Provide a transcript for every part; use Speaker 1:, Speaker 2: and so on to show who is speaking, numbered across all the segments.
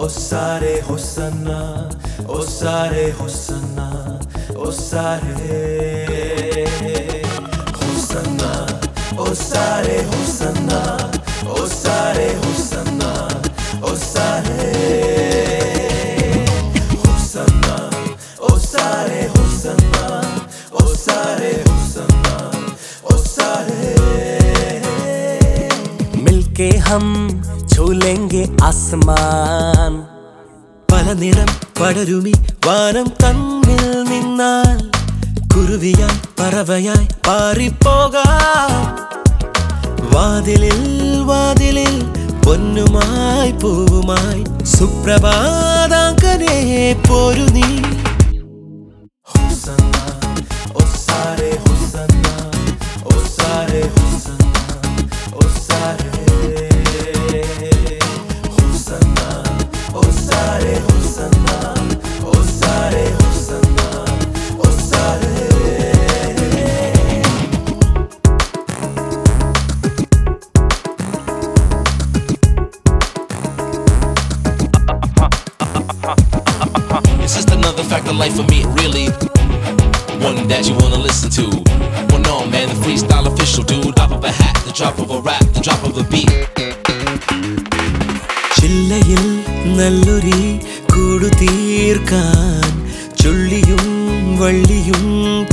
Speaker 1: ओ सारे हुसना ओ सारे हुसना ओ सारे हुसना ओ सारे हुसना ओ सारे हुसना ओ सारे हुसना ओ सारे हुसना ओ सारे हुसना सारे।
Speaker 2: मिलके हम छू लेंगे आसमान
Speaker 1: പല നിറം പടരുമി വാനം തന്നിൽ നിന്നാൽ കുരുവിയായി പറവയായി പാറിപ്പോകാം വാതിലിൽ വാതിലിൽ പൊന്നുമായി പൂവുമായി സുപ്രഭാതാങ്കനെ പോരു നീ
Speaker 3: It's just another fact of life for me, really. One that you wanna listen to. Well, no, man, the freestyle official, dude. Drop of a hat, the drop of a rap, the drop of a beat.
Speaker 1: ചില്ലയിൽ നല്ലൊരി കൂടു തീർക്കാൻ ചുള്ളിയും വള്ളിയും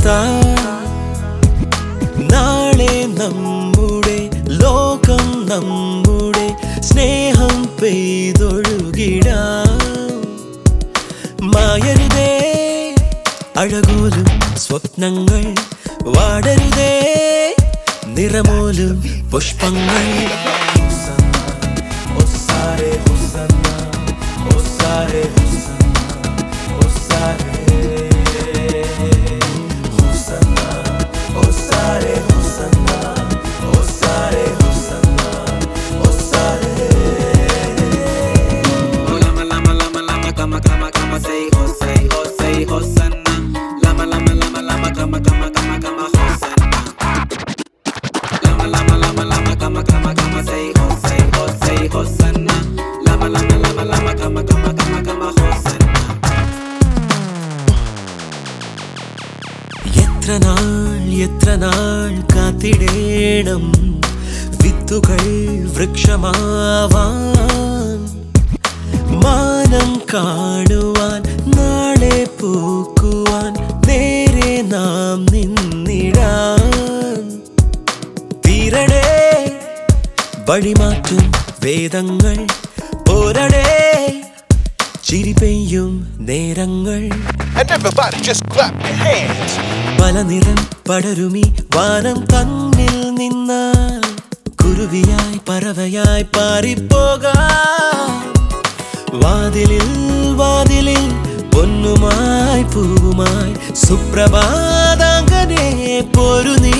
Speaker 1: താ നാളെ നമ്മുടെ ലോകം നമ്മുടെ സ്നേഹം പെയ്തൊഴുകിടാം മായരുതേ അഴകോലും സ്വപ്നങ്ങൾ വാടരുതേ നിറമോലും പുഷ്പങ്ങൾ ഒസാരെ എത്ര നാൾ എത്ര നാൾ കാത്തിടേണം? വിത്തുകൾ വൃക്ഷമാവാൻ. മാനം കാണുവാൻ നാളെ പൂക്കുവാൻ നേരെ നാം നിന്നിടാൻ. തീരണേ വഴിമാറ്റും വേദങ്ങൾ പോരണേ. ചിരി പെയ്യും നേരങ്ങൾ
Speaker 4: everybody just clap your hands.
Speaker 1: പല നിറം പടരുമി വാനം തന്നിൽ നിന്നാൽ. കുരുവിയായി പറവയായി പാറിപ്പോകാം. വാതിലിൽ വാതിലിൽ പൊന്നുമായി പൂവുമായി സുപ്രഭാതാങ്കനെ പൊരു നീ